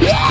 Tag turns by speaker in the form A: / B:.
A: Yeah!